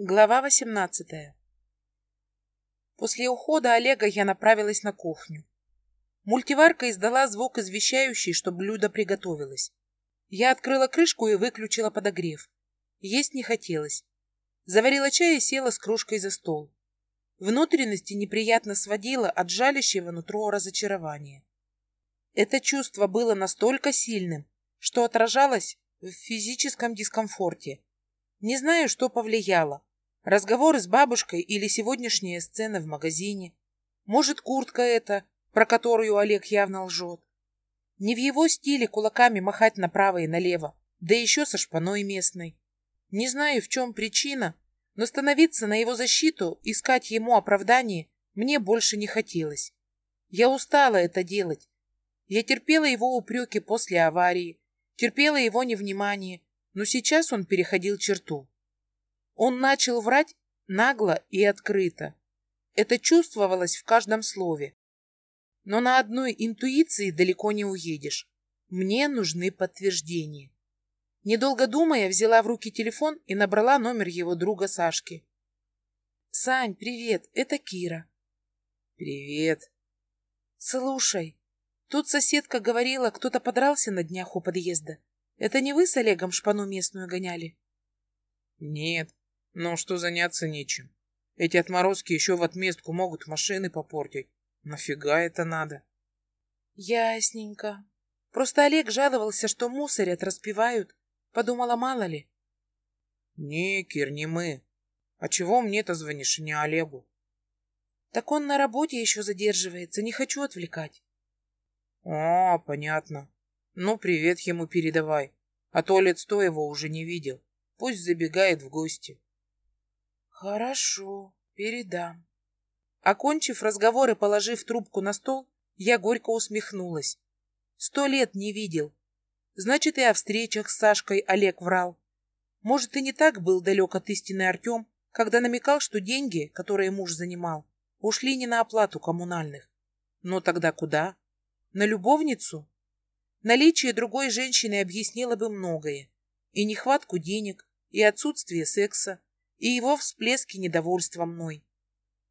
Глава 18 После ухода Олега я направилась на кухню. Мультиварка издала звук, извещающий, что блюдо приготовилось. Я открыла крышку и выключила подогрев. Есть не хотелось. Заварила чай и села с кружкой за стол. Внутренности неприятно сводило от жалящего нутро разочарования. Это чувство было настолько сильным, что отражалось в физическом дискомфорте. Не знаю, что повлияло Разговоры с бабушкой или сегодняшняя сцена в магазине. Может, куртка эта, про которую Олег явно лжет. Не в его стиле кулаками махать направо и налево, да еще со шпаной местной. Не знаю, в чем причина, но становиться на его защиту, искать ему оправдание мне больше не хотелось. Я устала это делать. Я терпела его упреки после аварии, терпела его невнимание, но сейчас он переходил черту. Он начал врать нагло и открыто. Это чувствовалось в каждом слове. Но на одной интуиции далеко не уедешь. Мне нужны подтверждения. Недолго думая, взяла в руки телефон и набрала номер его друга Сашки. «Сань, привет, это Кира». «Привет». «Слушай, тут соседка говорила, кто-то подрался на днях у подъезда. Это не вы с Олегом шпану местную гоняли?» «Нет, но что заняться нечем. Эти отморозки еще в отместку могут машины попортить. Нафига это надо? Ясненько. Просто Олег жаловался, что мусорят, распивают. Подумала, мало ли. Не, Кир, не мы. А чего мне-то звонишь, не Олегу? Так он на работе еще задерживается, не хочу отвлекать. А, понятно. Ну, привет ему передавай. А то лет сто его уже не видел. Пусть забегает в гости. Хорошо, передам. Окончив разговор и положив трубку на стол, я горько усмехнулась. Сто лет не видел. Значит, и о встречах с Сашкой Олег врал. Может, и не так был далек от истины Артем, когда намекал, что деньги, которые муж занимал, ушли не на оплату коммунальных. Но тогда куда? На любовницу? Наличие другой женщины объяснило бы многое. И нехватку денег, и отсутствие секса, и его всплески недовольства мной.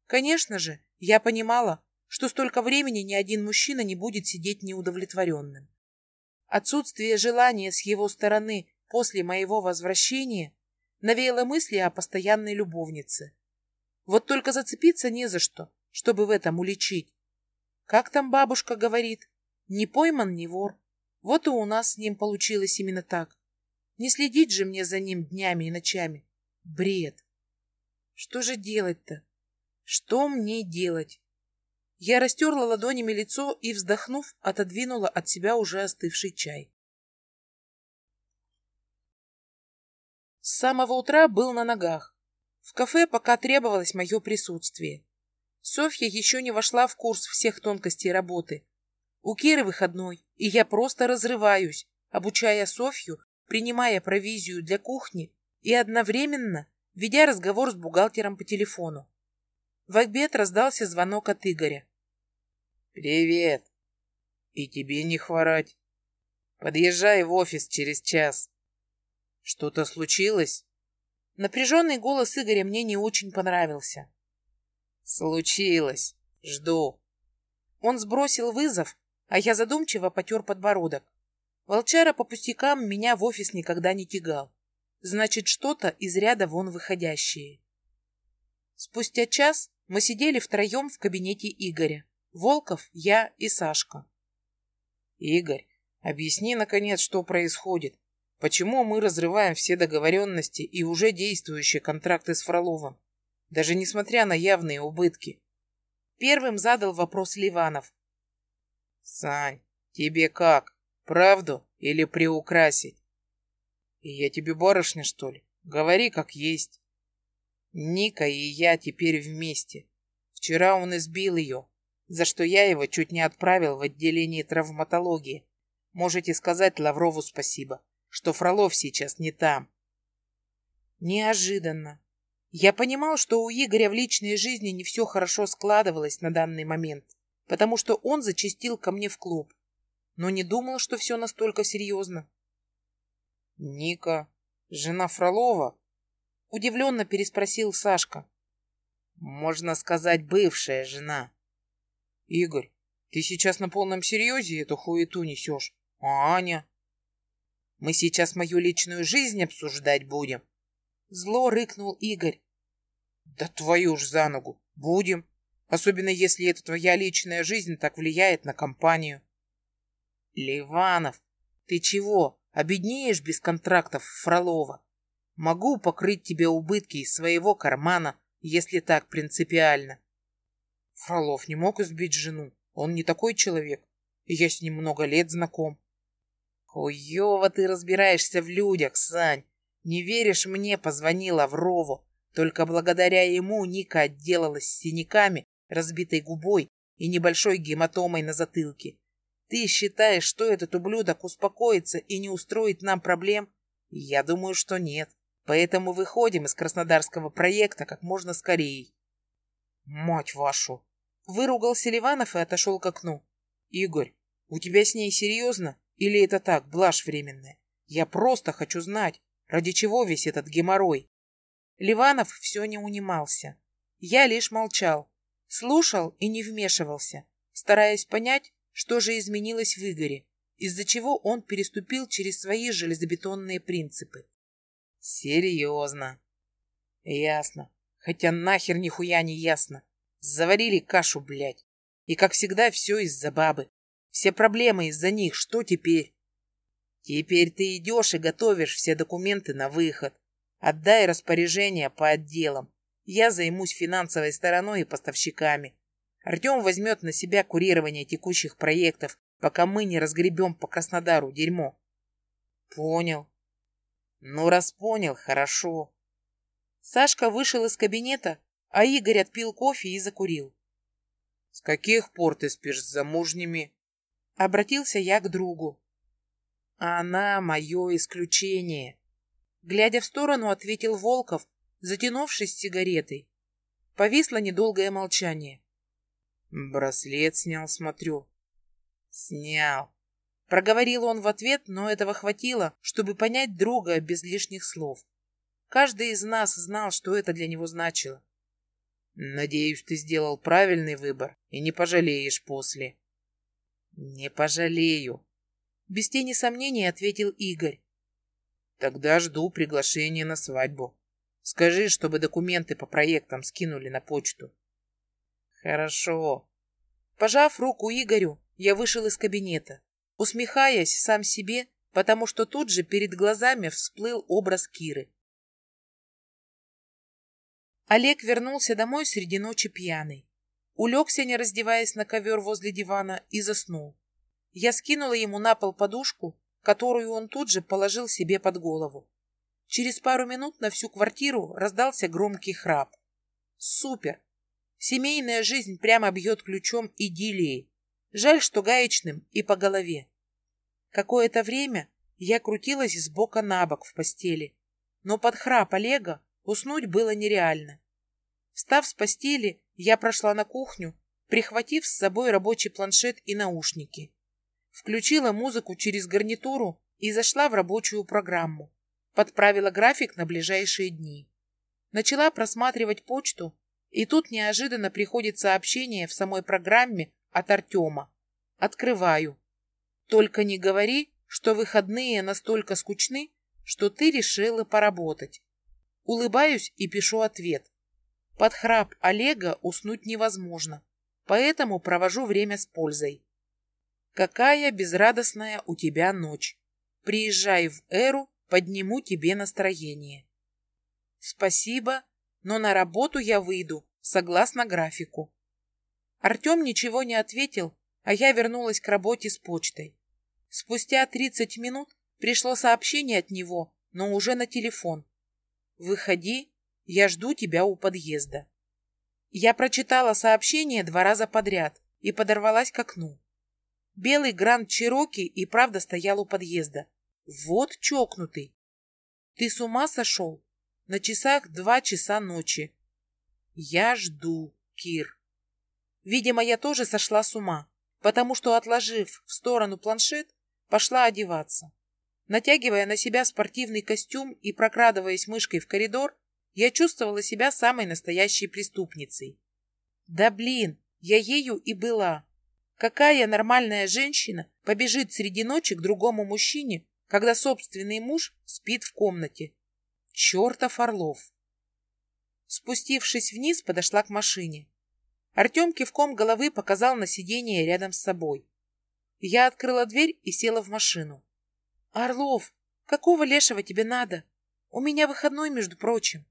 Конечно же, я понимала, что столько времени ни один мужчина не будет сидеть неудовлетворенным. Отсутствие желания с его стороны после моего возвращения навеяло мысли о постоянной любовнице. Вот только зацепиться не за что, чтобы в этом уличить. Как там бабушка говорит, не пойман, не вор. Вот и у нас с ним получилось именно так. Не следить же мне за ним днями и ночами. Бред. Что же делать-то? Что мне делать? Я растерла ладонями лицо и, вздохнув, отодвинула от себя уже остывший чай. С самого утра был на ногах. В кафе пока требовалось мое присутствие. Софья еще не вошла в курс всех тонкостей работы. У Киры выходной, и я просто разрываюсь, обучая Софью, принимая провизию для кухни и одновременно ведя разговор с бухгалтером по телефону. В обед раздался звонок от Игоря. «Привет. И тебе не хворать. Подъезжай в офис через час. Что-то случилось?» Напряженный голос Игоря мне не очень понравился. «Случилось. Жду». Он сбросил вызов, а я задумчиво потер подбородок. Волчара по пустякам меня в офис никогда не тягал. Значит, что-то из ряда вон выходящее. Спустя час мы сидели втроем в кабинете Игоря. Волков, я и Сашка. Игорь, объясни, наконец, что происходит. Почему мы разрываем все договоренности и уже действующие контракты с Фроловым, даже несмотря на явные убытки? Первым задал вопрос Ливанов. Сань, тебе как? Правду или приукрасить? И я тебе барышня, что ли? Говори, как есть. Ника и я теперь вместе. Вчера он избил ее, за что я его чуть не отправил в отделение травматологии. Можете сказать Лаврову спасибо, что Фролов сейчас не там. Неожиданно. Я понимал, что у Игоря в личной жизни не все хорошо складывалось на данный момент, потому что он зачастил ко мне в клуб. Но не думал, что все настолько серьезно. Ника, жена Фролова? Удивленно переспросил Сашка. Можно сказать, бывшая жена. Игорь, ты сейчас на полном серьезе эту хуету несешь? А Аня? Мы сейчас мою личную жизнь обсуждать будем. Зло рыкнул Игорь. Да твою ж за ногу. Будем. Особенно если эта твоя личная жизнь так влияет на компанию. Ливанов, ты чего, обеднеешь без контрактов Фролова? Могу покрыть тебе убытки из своего кармана, если так принципиально. Фролов не мог избить жену. Он не такой человек. Я с ним много лет знаком. Хуёво ты разбираешься в людях, Сань. Не веришь мне, позвони Лаврову. Только благодаря ему Ника отделалась синяками, разбитой губой и небольшой гематомой на затылке. Ты считаешь, что этот ублюдок успокоится и не устроит нам проблем? Я думаю, что нет. Поэтому выходим из краснодарского проекта как можно скорее. Мать вашу! Выругался Ливанов и отошел к окну. Игорь, у тебя с ней серьезно? Или это так, блажь временная? Я просто хочу знать, ради чего весь этот геморрой. Ливанов все не унимался. Я лишь молчал, слушал и не вмешивался, стараясь понять, что же изменилось в Игоре, из-за чего он переступил через свои железобетонные принципы. Серьезно. Ясно. Хотя нахер нихуя не ясно. Заварили кашу, блядь. И как всегда все из-за бабы. Все проблемы из-за них. Что теперь? Теперь ты идешь и готовишь все документы на выход. Отдай распоряжение по отделам. Я займусь финансовой стороной и поставщиками. Артем возьмет на себя курирование текущих проектов, пока мы не разгребем по Краснодару дерьмо. Понял. Ну, раз понял, хорошо. Сашка вышел из кабинета, а Игорь отпил кофе и закурил. С каких пор ты спишь с замужними? Обратился я к другу. Она мое исключение. Глядя в сторону, ответил Волков, затянувшись сигаретой. Повисло недолгое молчание. Браслет снял, смотрю. Снял. Проговорил он в ответ, но этого хватило, чтобы понять друга без лишних слов. Каждый из нас знал, что это для него значило. Надеюсь, ты сделал правильный выбор и не пожалеешь после. Не пожалею. Без тени сомнений ответил Игорь. Тогда жду приглашения на свадьбу. Скажи, чтобы документы по проектам скинули на почту. Хорошо. Пожав руку Игорю, я вышел из кабинета, усмехаясь сам себе, потому что тут же перед глазами всплыл образ Киры. Олег вернулся домой среди ночи пьяный. Улегся, не раздеваясь на ковер возле дивана, и заснул. Я скинула ему на пол подушку, которую он тут же положил себе под голову. Через пару минут на всю квартиру раздался громкий храп. Супер! Семейная жизнь прямо бьет ключом идиллии. Жаль, что гаечным и по голове. Какое-то время я крутилась с бока на бок в постели, но под храп Олега Уснуть было нереально. Встав с постели, я прошла на кухню, прихватив с собой рабочий планшет и наушники. Включила музыку через гарнитуру и зашла в рабочую программу. Подправила график на ближайшие дни. Начала просматривать почту, и тут неожиданно приходит сообщение в самой программе от Артема. Открываю. Только не говори, что выходные настолько скучны, что ты решила поработать. Улыбаюсь и пишу ответ. Под храп Олега уснуть невозможно, поэтому провожу время с пользой. Какая безрадостная у тебя ночь. Приезжай в Эру, подниму тебе настроение. Спасибо, но на работу я выйду, согласно графику. Артем ничего не ответил, а я вернулась к работе с почтой. Спустя 30 минут пришло сообщение от него, но уже на телефон. Выходи, я жду тебя у подъезда. Я прочитала сообщение два раза подряд и подорвалась к окну. Белый Гранд Чироки и правда стоял у подъезда. Вот чокнутый. Ты с ума сошел? На часах два часа ночи. Я жду, Кир. Видимо, я тоже сошла с ума, потому что, отложив в сторону планшет, пошла одеваться. Натягивая на себя спортивный костюм и прокрадываясь мышкой в коридор, я чувствовала себя самой настоящей преступницей. Да блин, я ею и была. Какая нормальная женщина побежит среди ночи к другому мужчине, когда собственный муж спит в комнате? Чертов Орлов! Спустившись вниз, подошла к машине. Артем кивком головы показал на сиденье рядом с собой. Я открыла дверь и села в машину. «Орлов, какого лешего тебе надо? У меня выходной, между прочим».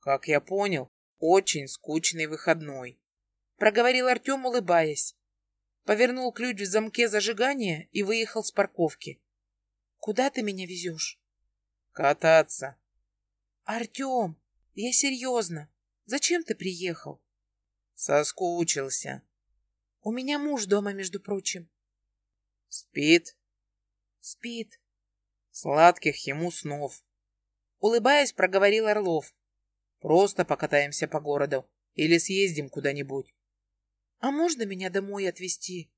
«Как я понял, очень скучный выходной», — проговорил Артем, улыбаясь. Повернул ключ в замке зажигания и выехал с парковки. «Куда ты меня везешь?» «Кататься». «Артем, я серьезно. Зачем ты приехал? Соскучился. У меня муж дома, между прочим. Спит? Спит. Сладких ему снов. Улыбаясь, проговорил Орлов. Просто покатаемся по городу или съездим куда-нибудь. А можно меня домой отвезти?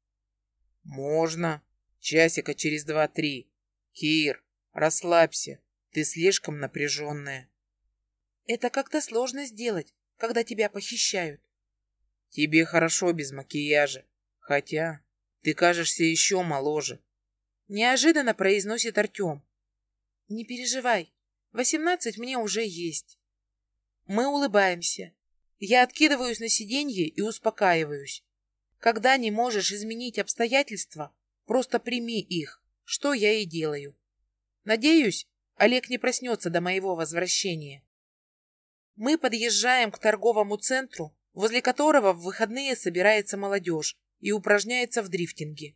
Можно. Часика через два-три. Кир, расслабься. Ты слишком напряженная. Это как-то сложно сделать, когда тебя похищают. Тебе хорошо без макияжа. Хотя ты кажешься еще моложе. Неожиданно произносит Артем. Не переживай, восемнадцать мне уже есть. Мы улыбаемся. Я откидываюсь на сиденье и успокаиваюсь. Когда не можешь изменить обстоятельства, просто прими их, что я и делаю. Надеюсь, Олег не проснется до моего возвращения. Мы подъезжаем к торговому центру, возле которого в выходные собирается молодежь и упражняется в дрифтинге.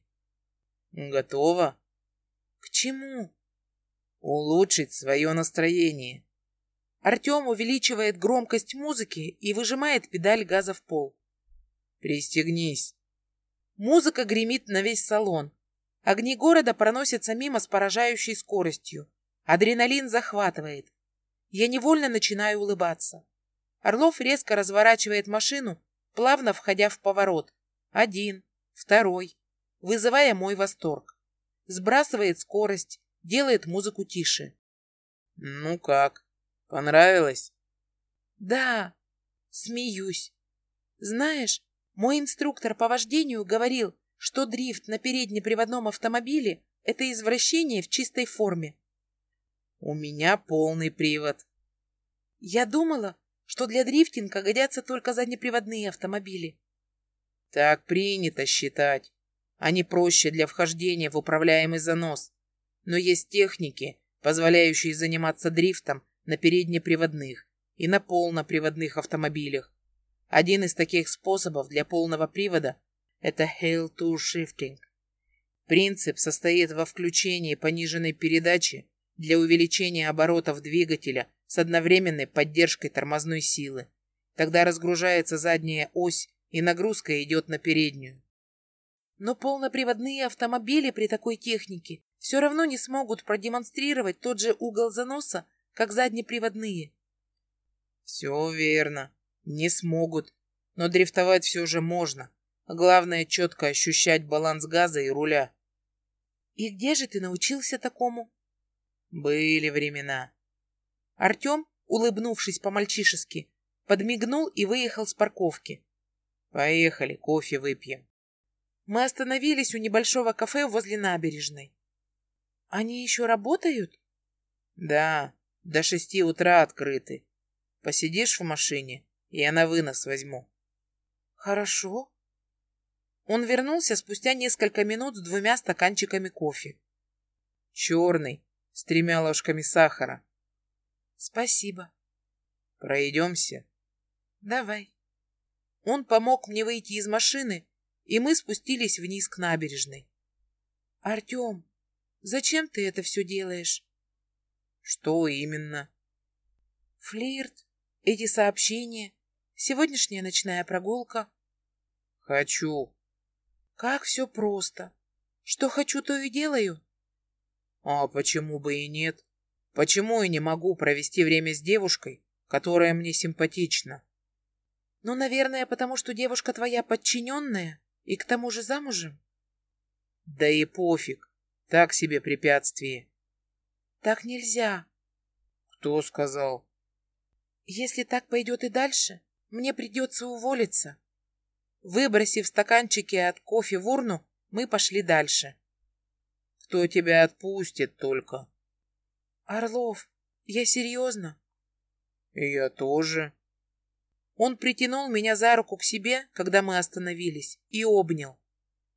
Готово? К чему? Улучшить свое настроение. Артем увеличивает громкость музыки и выжимает педаль газа в пол. Пристегнись. Музыка гремит на весь салон. Огни города проносятся мимо с поражающей скоростью. Адреналин захватывает. Я невольно начинаю улыбаться. Орлов резко разворачивает машину, плавно входя в поворот. Один, второй, вызывая мой восторг. Сбрасывает скорость, делает музыку тише. «Ну как, понравилось?» «Да», смеюсь. «Знаешь, мой инструктор по вождению говорил, что дрифт на переднеприводном автомобиле – это извращение в чистой форме. У меня полный привод. Я думала, что для дрифтинга годятся только заднеприводные автомобили. Так принято считать. Они проще для вхождения в управляемый занос. Но есть техники, позволяющие заниматься дрифтом на переднеприводных и на полноприводных автомобилях. Один из таких способов для полного привода – это Hail-to Shifting. Принцип состоит во включении пониженной передачи для увеличения оборотов двигателя с одновременной поддержкой тормозной силы. Тогда разгружается задняя ось, и нагрузка идет на переднюю. Но полноприводные автомобили при такой технике все равно не смогут продемонстрировать тот же угол заноса, как заднеприводные. Все верно. Не смогут. Но дрифтовать все же можно. Главное четко ощущать баланс газа и руля. И где же ты научился такому? Были времена. Артем, улыбнувшись по-мальчишески, подмигнул и выехал с парковки. Поехали, кофе выпьем. Мы остановились у небольшого кафе возле набережной. Они еще работают? Да, до шести утра открыты. Посидишь в машине, я на вынос возьму. Хорошо. Он вернулся спустя несколько минут с двумя стаканчиками кофе. Черный, с тремя ложками сахара. Спасибо. Пройдемся? Давай. Он помог мне выйти из машины, и мы спустились вниз к набережной. Артем, зачем ты это все делаешь? Что именно? Флирт, эти сообщения, сегодняшняя ночная прогулка. Хочу. Как все просто. Что хочу, то и делаю. А почему бы и нет? Почему я не могу провести время с девушкой, которая мне симпатична? Ну, наверное, потому что девушка твоя подчиненная и к тому же замужем. Да и пофиг. Так себе препятствие. Так нельзя. Кто сказал? Если так пойдет и дальше, мне придется уволиться. Выбросив стаканчики от кофе в урну, мы пошли дальше. Кто тебя отпустит только? Орлов, я серьезно. Я тоже. Он притянул меня за руку к себе, когда мы остановились, и обнял.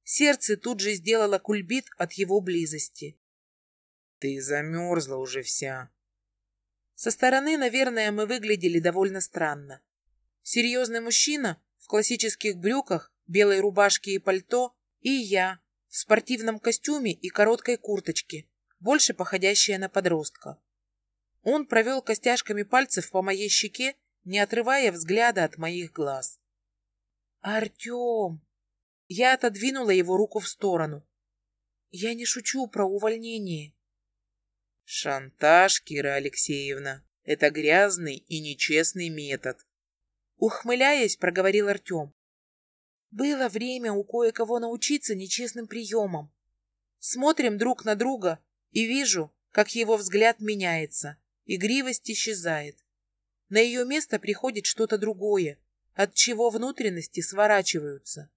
Сердце тут же сделало кульбит от его близости. Ты замерзла уже вся. Со стороны, наверное, мы выглядели довольно странно. Серьезный мужчина в классических брюках, белой рубашке и пальто, и я в спортивном костюме и короткой курточке, больше походящая на подростка. Он провел костяшками пальцев по моей щеке, не отрывая взгляда от моих глаз. «Артем!» Я отодвинула его руку в сторону. «Я не шучу про увольнение. Шантаж, Кира Алексеевна, это грязный и нечестный метод. Ухмыляясь, проговорил Артем. Было время у кое-кого научиться нечестным приемам. Смотрим друг на друга и вижу, как его взгляд меняется, игривость исчезает. На ее место приходит что-то другое, от чего внутренности сворачиваются.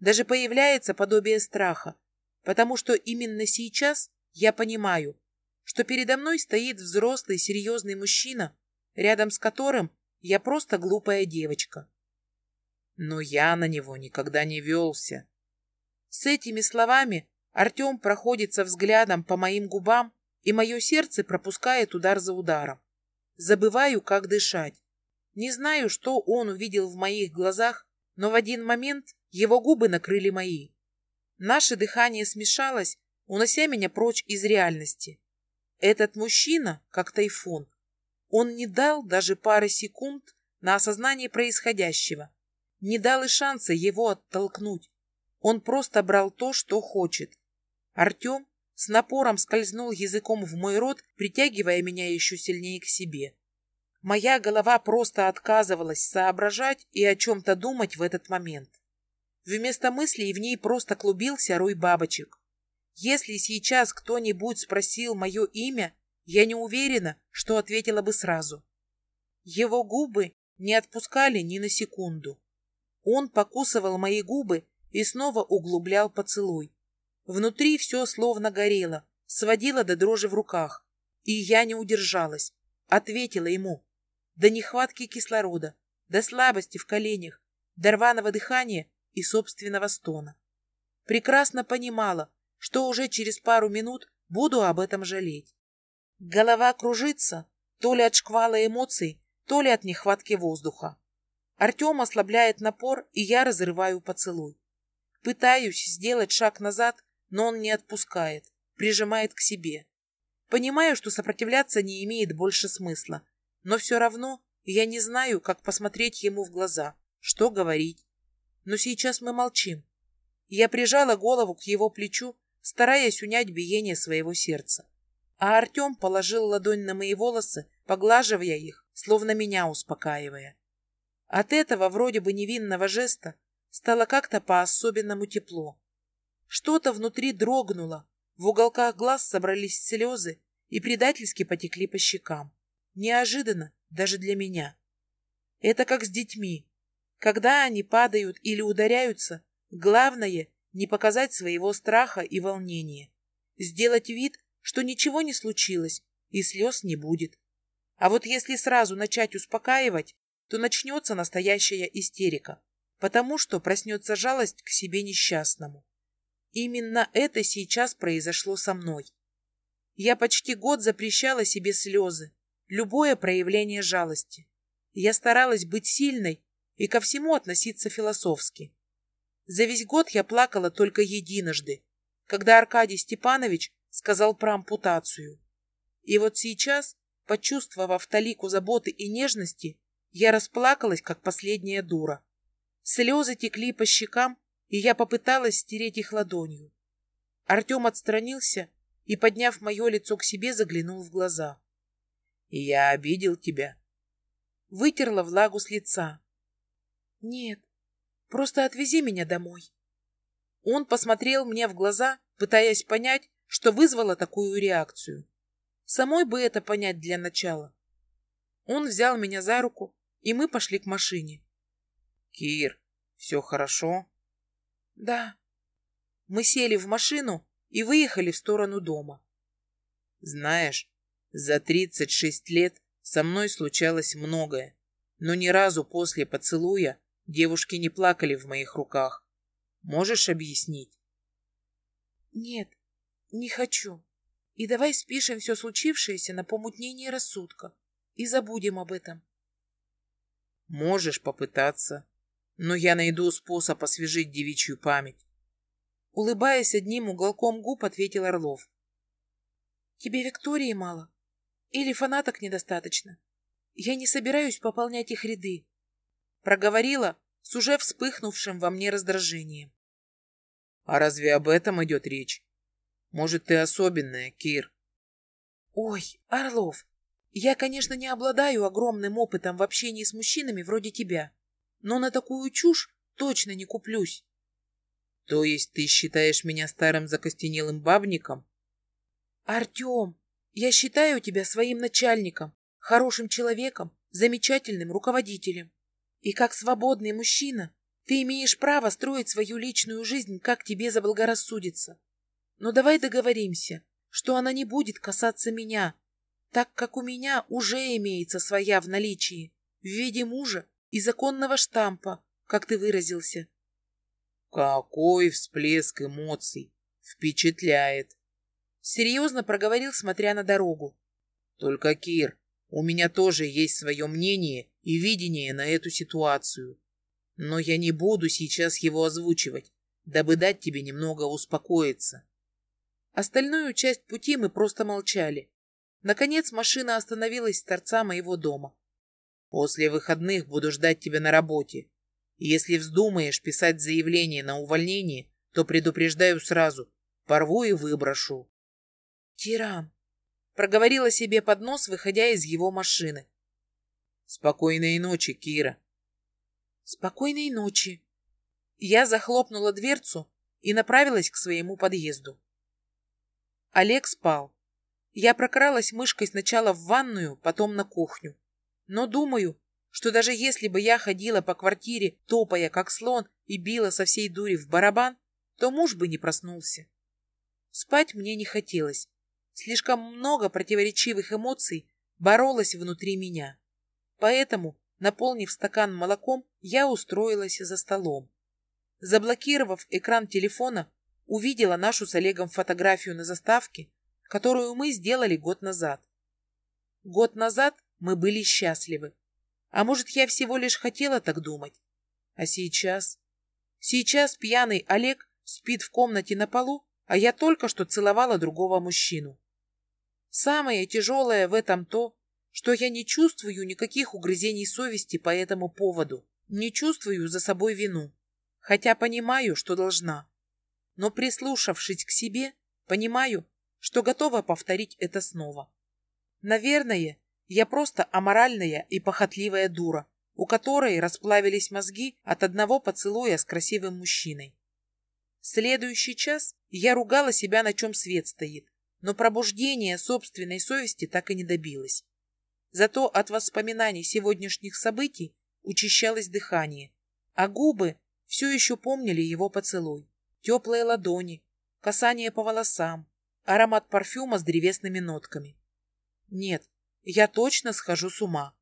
Даже появляется подобие страха, потому что именно сейчас я понимаю, что передо мной стоит взрослый серьезный мужчина, рядом с которым я просто глупая девочка. Но я на него никогда не велся. С этими словами Артем проходится взглядом по моим губам, и мое сердце пропускает удар за ударом. Забываю, как дышать. Не знаю, что он увидел в моих глазах, но в один момент его губы накрыли мои. Наше дыхание смешалось, унося меня прочь из реальности. Этот мужчина, как тайфун, он не дал даже пары секунд на осознание происходящего, не дал и шанса его оттолкнуть. Он просто брал то, что хочет. Артем с напором скользнул языком в мой рот, притягивая меня еще сильнее к себе. Моя голова просто отказывалась соображать и о чем-то думать в этот момент. Вместо мыслей в ней просто клубился рой бабочек. Если сейчас кто-нибудь спросил мое имя, я не уверена, что ответила бы сразу. Его губы не отпускали ни на секунду. Он покусывал мои губы и снова углублял поцелуй. Внутри все словно горело, сводило до дрожи в руках. И я не удержалась, ответила ему. До нехватки кислорода, до слабости в коленях, до рваного дыхания и собственного стона. Прекрасно понимала, что уже через пару минут буду об этом жалеть. Голова кружится, то ли от шквала эмоций, то ли от нехватки воздуха. Артем ослабляет напор, и я разрываю поцелуй. Пытаюсь сделать шаг назад, но он не отпускает, прижимает к себе. Понимаю, что сопротивляться не имеет больше смысла, но все равно я не знаю, как посмотреть ему в глаза, что говорить. Но сейчас мы молчим. Я прижала голову к его плечу стараясь унять биение своего сердца. А Артем положил ладонь на мои волосы, поглаживая их, словно меня успокаивая. От этого вроде бы невинного жеста стало как-то по-особенному тепло. Что-то внутри дрогнуло, в уголках глаз собрались слезы и предательски потекли по щекам. Неожиданно даже для меня. Это как с детьми. Когда они падают или ударяются, главное не показать своего страха и волнения, сделать вид, что ничего не случилось и слез не будет. А вот если сразу начать успокаивать, то начнется настоящая истерика, потому что проснется жалость к себе несчастному. Именно это сейчас произошло со мной. Я почти год запрещала себе слезы, любое проявление жалости. Я старалась быть сильной и ко всему относиться философски. За весь год я плакала только единожды, когда Аркадий Степанович сказал про ампутацию. И вот сейчас, почувствовав талику заботы и нежности, я расплакалась, как последняя дура. Слезы текли по щекам, и я попыталась стереть их ладонью. Артем отстранился и, подняв мое лицо к себе, заглянул в глаза. «Я обидел тебя?» Вытерла влагу с лица. «Нет, Просто отвези меня домой. Он посмотрел мне в глаза, пытаясь понять, что вызвало такую реакцию. Самой бы это понять для начала. Он взял меня за руку, и мы пошли к машине. «Кир, все хорошо?» «Да». Мы сели в машину и выехали в сторону дома. «Знаешь, за 36 лет со мной случалось многое, но ни разу после поцелуя девушки не плакали в моих руках. Можешь объяснить?» «Нет, не хочу. И давай спишем все случившееся на помутнение рассудка и забудем об этом». «Можешь попытаться, но я найду способ освежить девичью память». Улыбаясь одним уголком губ, ответил Орлов. «Тебе Виктории мало? Или фанаток недостаточно? Я не собираюсь пополнять их ряды», проговорила с уже вспыхнувшим во мне раздражением. А разве об этом идет речь? Может, ты особенная, Кир? Ой, Орлов, я, конечно, не обладаю огромным опытом в общении с мужчинами вроде тебя, но на такую чушь точно не куплюсь. То есть ты считаешь меня старым закостенелым бабником? Артем, я считаю тебя своим начальником, хорошим человеком, замечательным руководителем. И как свободный мужчина ты имеешь право строить свою личную жизнь, как тебе заблагорассудится. Но давай договоримся, что она не будет касаться меня, так как у меня уже имеется своя в наличии, в виде мужа и законного штампа, как ты выразился. Какой всплеск эмоций! Впечатляет! Серьезно проговорил, смотря на дорогу. Только, Кир, у меня тоже есть свое мнение и видение на эту ситуацию. Но я не буду сейчас его озвучивать, дабы дать тебе немного успокоиться. Остальную часть пути мы просто молчали. Наконец машина остановилась с торца моего дома. После выходных буду ждать тебя на работе. Если вздумаешь писать заявление на увольнение, то предупреждаю сразу. Порву и выброшу. Тиран, проговорила себе под нос, выходя из его машины. Спокойной ночи, Кира. Спокойной ночи. Я захлопнула дверцу и направилась к своему подъезду. Олег спал. Я прокралась мышкой сначала в ванную, потом на кухню. Но думаю, что даже если бы я ходила по квартире, топая как слон и била со всей дури в барабан, то муж бы не проснулся. Спать мне не хотелось. Слишком много противоречивых эмоций боролось внутри меня. Поэтому Наполнив стакан молоком, я устроилась за столом. Заблокировав экран телефона, увидела нашу с Олегом фотографию на заставке, которую мы сделали год назад. Год назад мы были счастливы. А может, я всего лишь хотела так думать? А сейчас? Сейчас пьяный Олег спит в комнате на полу, а я только что целовала другого мужчину. Самое тяжелое в этом то, что я не чувствую никаких угрызений совести по этому поводу, не чувствую за собой вину, хотя понимаю, что должна. Но прислушавшись к себе, понимаю, что готова повторить это снова. Наверное, я просто аморальная и похотливая дура, у которой расплавились мозги от одного поцелуя с красивым мужчиной. Следующий час я ругала себя, на чем свет стоит, но пробуждения собственной совести так и не добилась. Зато от воспоминаний сегодняшних событий учащалось дыхание, а губы все еще помнили его поцелуй. Теплые ладони, касание по волосам, аромат парфюма с древесными нотками. Нет, я точно схожу с ума.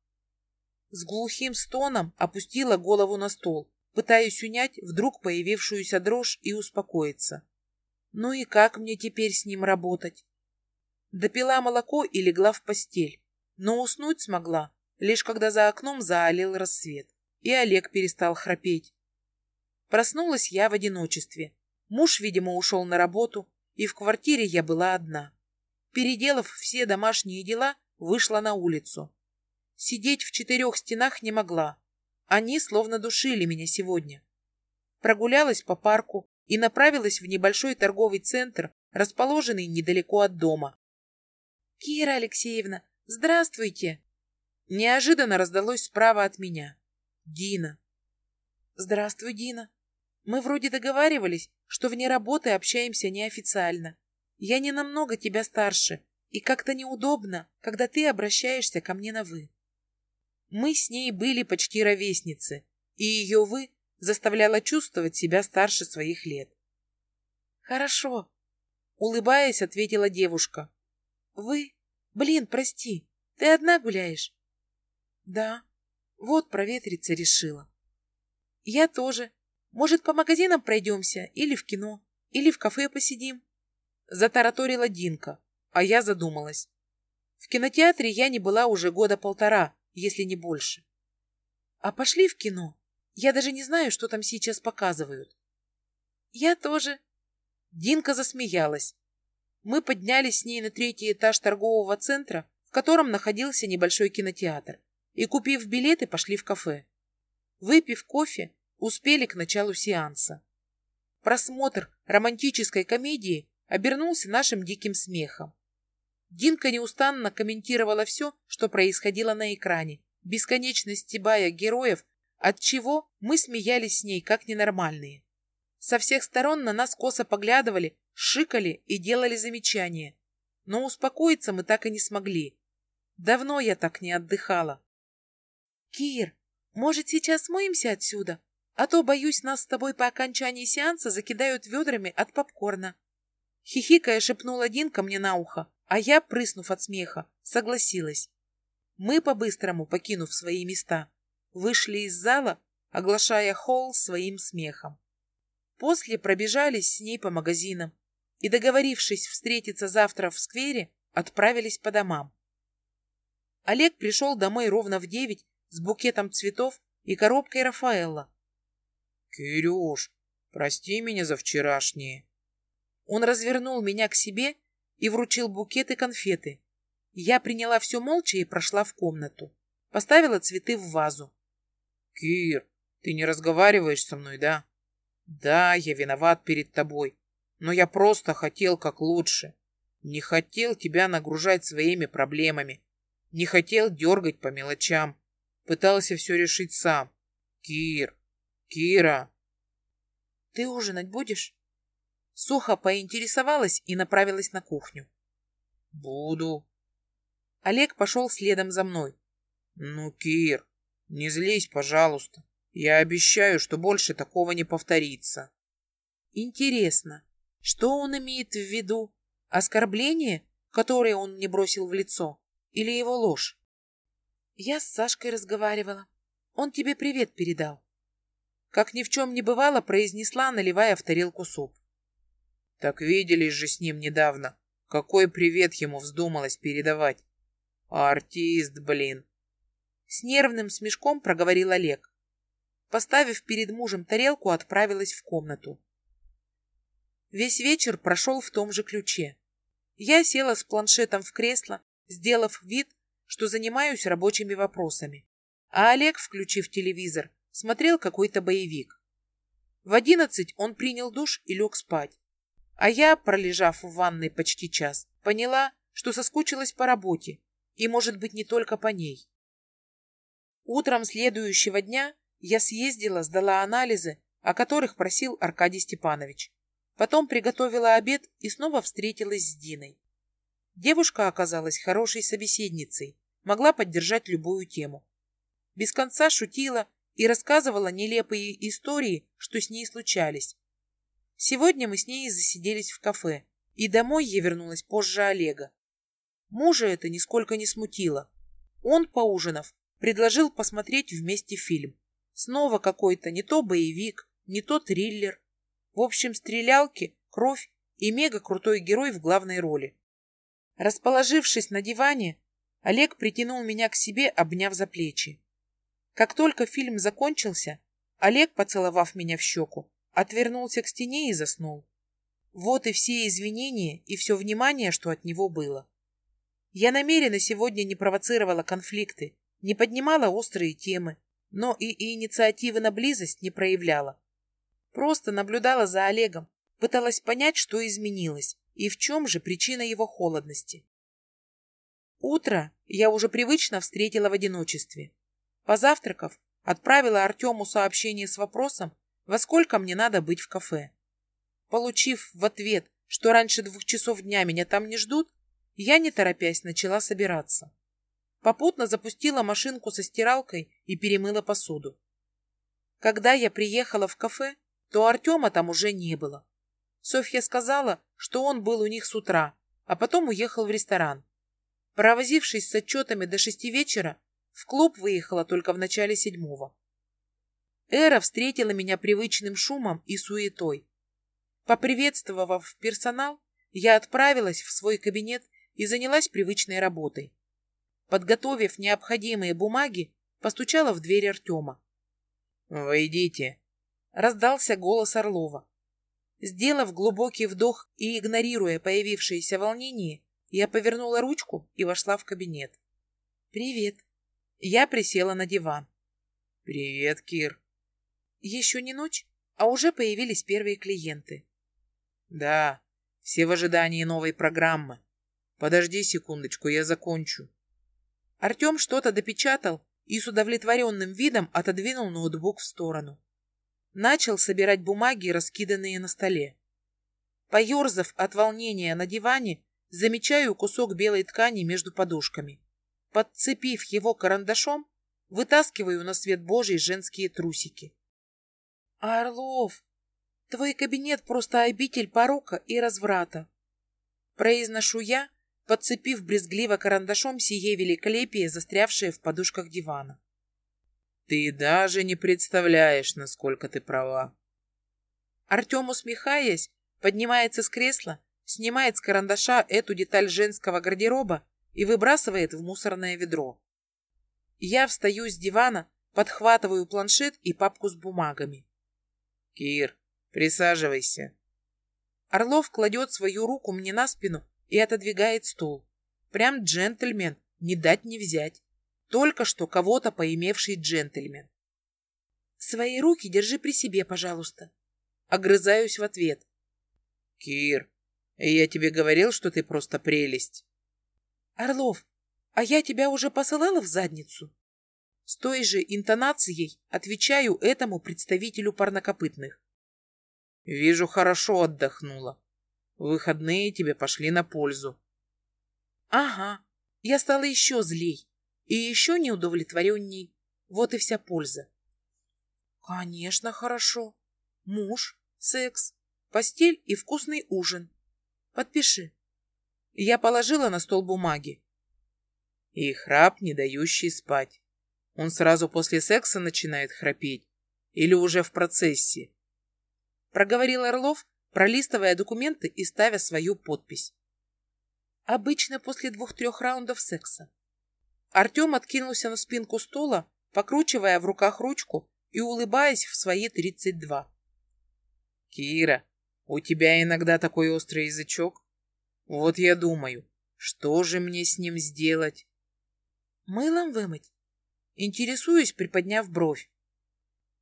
С глухим стоном опустила голову на стол, пытаясь унять вдруг появившуюся дрожь и успокоиться. Ну и как мне теперь с ним работать? Допила молоко и легла в постель но уснуть смогла, лишь когда за окном заолел рассвет, и Олег перестал храпеть. Проснулась я в одиночестве. Муж, видимо, ушел на работу, и в квартире я была одна. Переделав все домашние дела, вышла на улицу. Сидеть в четырех стенах не могла. Они словно душили меня сегодня. Прогулялась по парку и направилась в небольшой торговый центр, расположенный недалеко от дома. «Кира Алексеевна, «Здравствуйте!» Неожиданно раздалось справа от меня. Дина. «Здравствуй, Дина. Мы вроде договаривались, что вне работы общаемся неофициально. Я не намного тебя старше, и как-то неудобно, когда ты обращаешься ко мне на «вы». Мы с ней были почти ровесницы, и ее «вы» заставляло чувствовать себя старше своих лет. «Хорошо», — улыбаясь, ответила девушка. «Вы? Блин, прости, ты одна гуляешь?» «Да, вот проветриться решила». «Я тоже. Может, по магазинам пройдемся или в кино, или в кафе посидим?» Затараторила Динка, а я задумалась. В кинотеатре я не была уже года полтора, если не больше. «А пошли в кино?» Я даже не знаю, что там сейчас показывают. Я тоже. Динка засмеялась. Мы поднялись с ней на третий этаж торгового центра, в котором находился небольшой кинотеатр, и, купив билеты, пошли в кафе. Выпив кофе, успели к началу сеанса. Просмотр романтической комедии обернулся нашим диким смехом. Динка неустанно комментировала все, что происходило на экране, бесконечно стебая героев отчего мы смеялись с ней, как ненормальные. Со всех сторон на нас косо поглядывали, шикали и делали замечания. Но успокоиться мы так и не смогли. Давно я так не отдыхала. «Кир, может, сейчас смоемся отсюда? А то, боюсь, нас с тобой по окончании сеанса закидают ведрами от попкорна». Хихикая шепнула Динка мне на ухо, а я, прыснув от смеха, согласилась. Мы, по-быстрому покинув свои места, вышли из зала, оглашая холл своим смехом. После пробежались с ней по магазинам и, договорившись встретиться завтра в сквере, отправились по домам. Олег пришел домой ровно в девять с букетом цветов и коробкой Рафаэлла. «Кирюш, прости меня за вчерашнее». Он развернул меня к себе и вручил букет и конфеты. Я приняла все молча и прошла в комнату. Поставила цветы в вазу. Кир, ты не разговариваешь со мной, да? Да, я виноват перед тобой, но я просто хотел как лучше. Не хотел тебя нагружать своими проблемами. Не хотел дергать по мелочам. Пытался все решить сам. Кир, Кира. Ты ужинать будешь? Сухо поинтересовалась и направилась на кухню. Буду. Олег пошел следом за мной. Ну, Кир, не злись, пожалуйста. Я обещаю, что больше такого не повторится. Интересно, что он имеет в виду? Оскорбление, которое он мне бросил в лицо, или его ложь? Я с Сашкой разговаривала. Он тебе привет передал. Как ни в чем не бывало, произнесла, наливая в тарелку суп. Так виделись же с ним недавно. Какой привет ему вздумалось передавать? Артист, блин. С нервным смешком проговорил Олег. Поставив перед мужем тарелку, отправилась в комнату. Весь вечер прошел в том же ключе. Я села с планшетом в кресло, сделав вид, что занимаюсь рабочими вопросами. А Олег, включив телевизор, смотрел какой-то боевик. В одиннадцать он принял душ и лег спать. А я, пролежав в ванной почти час, поняла, что соскучилась по работе, и, может быть, не только по ней. Утром следующего дня я съездила, сдала анализы, о которых просил Аркадий Степанович. Потом приготовила обед и снова встретилась с Диной. Девушка оказалась хорошей собеседницей, могла поддержать любую тему. Без конца шутила и рассказывала нелепые истории, что с ней случались. Сегодня мы с ней засиделись в кафе, и домой я вернулась позже Олега. Мужа это нисколько не смутило. Он, поужинав, предложил посмотреть вместе фильм. Снова какой-то не то боевик, не то триллер. В общем, стрелялки, кровь и мега-крутой герой в главной роли. Расположившись на диване, Олег притянул меня к себе, обняв за плечи. Как только фильм закончился, Олег, поцеловав меня в щеку, отвернулся к стене и заснул. Вот и все извинения и все внимание, что от него было. Я намеренно сегодня не провоцировала конфликты, не поднимала острые темы, но и инициативы на близость не проявляла. Просто наблюдала за Олегом, пыталась понять, что изменилось и в чем же причина его холодности. Утро я уже привычно встретила в одиночестве. Позавтракав, отправила Артему сообщение с вопросом, во сколько мне надо быть в кафе. Получив в ответ, что раньше двух часов дня меня там не ждут, я, не торопясь, начала собираться. Попутно запустила машинку со стиралкой и перемыла посуду. Когда я приехала в кафе, то Артема там уже не было. Софья сказала, что он был у них с утра, а потом уехал в ресторан. Провозившись с отчетами до шести вечера, в клуб выехала только в начале седьмого. Эра встретила меня привычным шумом и суетой. Поприветствовав персонал, я отправилась в свой кабинет и занялась привычной работой. Подготовив необходимые бумаги, постучала в дверь Артема. «Войдите», — раздался голос Орлова. Сделав глубокий вдох и игнорируя появившееся волнение, я повернула ручку и вошла в кабинет. «Привет». Я присела на диван. «Привет, Кир». Еще не ночь, а уже появились первые клиенты. «Да, все в ожидании новой программы. Подожди секундочку, я закончу». Артем что-то допечатал и с удовлетворенным видом отодвинул ноутбук в сторону. Начал собирать бумаги, раскиданные на столе. Поерзав от волнения на диване, замечаю кусок белой ткани между подушками. Подцепив его карандашом, вытаскиваю на свет Божий женские трусики. «Орлов, твой кабинет просто обитель порока и разврата!» Произношу я, подцепив брезгливо карандашом сие великолепие, застрявшее в подушках дивана. «Ты даже не представляешь, насколько ты права!» Артем, усмехаясь, поднимается с кресла, снимает с карандаша эту деталь женского гардероба и выбрасывает в мусорное ведро. Я встаю с дивана, подхватываю планшет и папку с бумагами. «Кир, присаживайся». Орлов кладет свою руку мне на спину и отодвигает стул. Прям джентльмен, не дать не взять. Только что кого-то поимевший джентльмен. Свои руки держи при себе, пожалуйста. Огрызаюсь в ответ. Кир, я тебе говорил, что ты просто прелесть. Орлов, а я тебя уже посылала в задницу? С той же интонацией отвечаю этому представителю парнокопытных. Вижу, хорошо отдохнула. Выходные тебе пошли на пользу. Ага, я стала еще злей и еще неудовлетворенней. Вот и вся польза. Конечно, хорошо. Муж, секс, постель и вкусный ужин. Подпиши. Я положила на стол бумаги. И храп, не дающий спать. Он сразу после секса начинает храпеть. Или уже в процессе. Проговорил Орлов, пролистывая документы и ставя свою подпись. Обычно после двух-трех раундов секса. Артем откинулся на спинку стула, покручивая в руках ручку и улыбаясь в свои тридцать два. «Кира, у тебя иногда такой острый язычок? Вот я думаю, что же мне с ним сделать?» «Мылом вымыть?» Интересуюсь, приподняв бровь.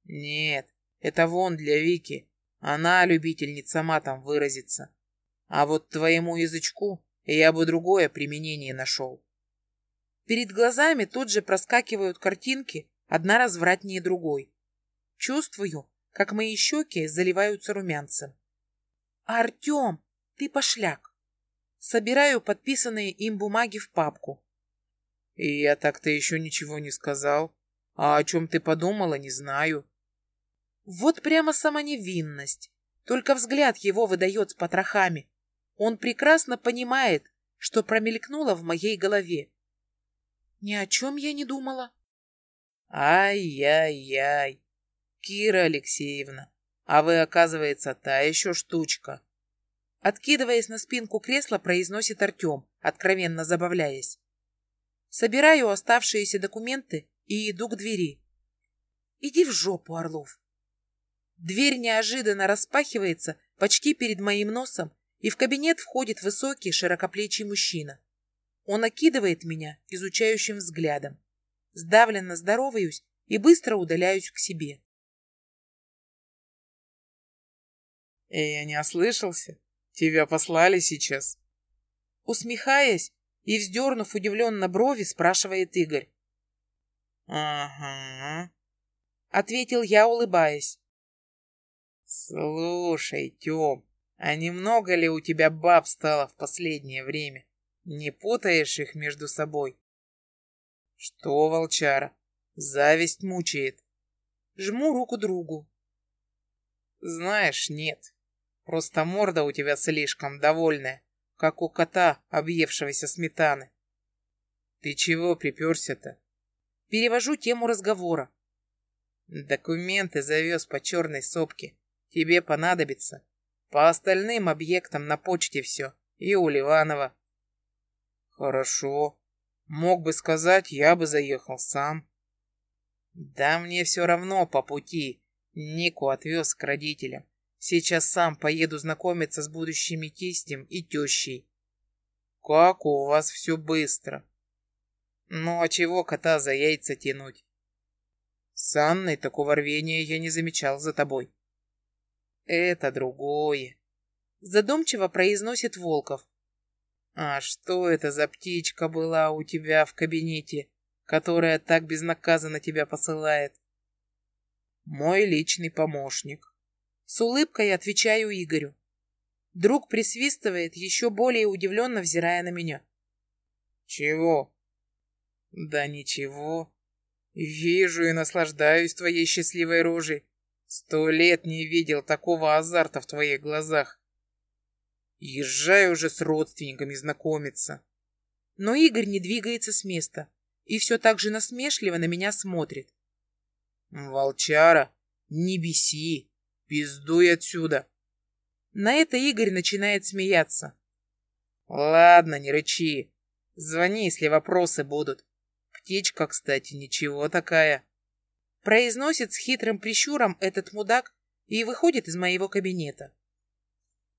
«Нет, это вон для Вики. Она любительница матом выразиться. А вот твоему язычку я бы другое применение нашел. Перед глазами тут же проскакивают картинки, одна развратнее другой. Чувствую, как мои щеки заливаются румянцем. «Артем, ты пошляк!» Собираю подписанные им бумаги в папку. «И я так-то еще ничего не сказал. А о чем ты подумала, не знаю». Вот прямо самоневинность. Только взгляд его выдает с потрохами. Он прекрасно понимает, что промелькнуло в моей голове. Ни о чем я не думала. Ай-яй-яй. Кира Алексеевна, а вы, оказывается, та еще штучка. Откидываясь на спинку кресла, произносит Артем, откровенно забавляясь. Собираю оставшиеся документы и иду к двери. Иди в жопу, Орлов. Дверь неожиданно распахивается почти перед моим носом, и в кабинет входит высокий, широкоплечий мужчина. Он окидывает меня изучающим взглядом. Сдавленно здороваюсь и быстро удаляюсь к себе. «Я не ослышался. Тебя послали сейчас?» Усмехаясь и вздернув удивленно брови, спрашивает Игорь. «Ага», — ответил я, улыбаясь. «Слушай, Тём, а немного ли у тебя баб стало в последнее время? Не путаешь их между собой?» Что, волчара, зависть мучает? Жму руку другу. Знаешь, нет. Просто морда у тебя слишком довольная, как у кота, объевшегося сметаны. Ты чего приперся-то? Перевожу тему разговора. Документы завез по черной сопке. Тебе понадобится. По остальным объектам на почте все. И у Ливанова. Хорошо. Мог бы сказать, я бы заехал сам. Да мне все равно по пути. Нику отвез к родителям. Сейчас сам поеду знакомиться с будущими тестем и тещей. Как у вас все быстро. Ну а чего кота за яйца тянуть? С Анной такого рвения я не замечал за тобой. Это другое. Задумчиво произносит Волков. А что это за птичка была у тебя в кабинете, которая так безнаказанно тебя посылает? Мой личный помощник. С улыбкой отвечаю Игорю. Друг присвистывает, еще более удивленно взирая на меня. Чего? Да ничего. Вижу и наслаждаюсь твоей счастливой рожей. Сто лет не видел такого азарта в твоих глазах. Езжай уже с родственниками знакомиться. Но Игорь не двигается с места и все так же насмешливо на меня смотрит. Волчара, не беси, пиздуй отсюда. На это Игорь начинает смеяться. Ладно, не рычи. Звони, если вопросы будут. Птичка, кстати, ничего такая. Произносит с хитрым прищуром этот мудак и выходит из моего кабинета.